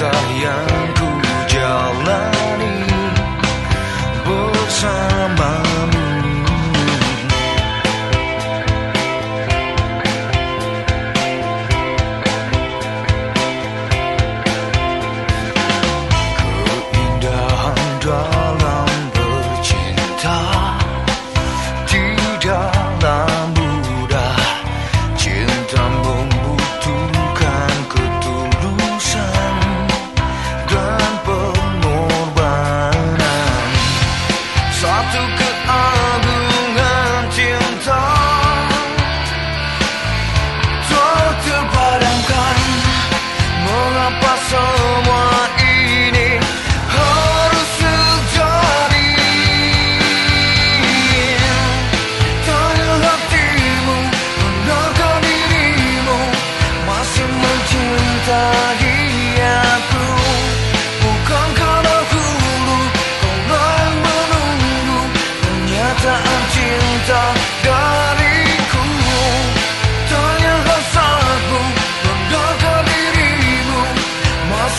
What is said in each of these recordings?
sayang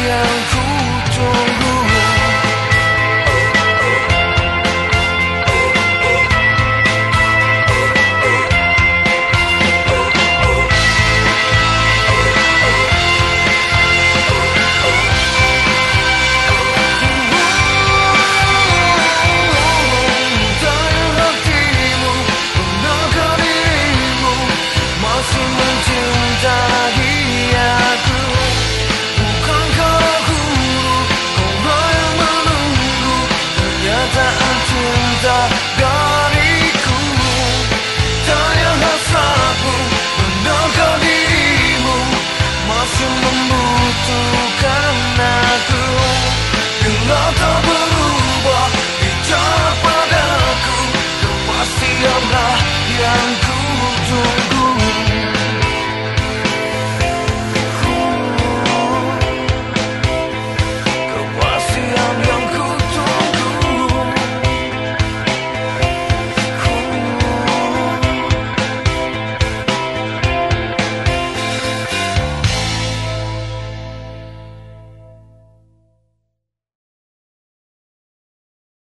一样。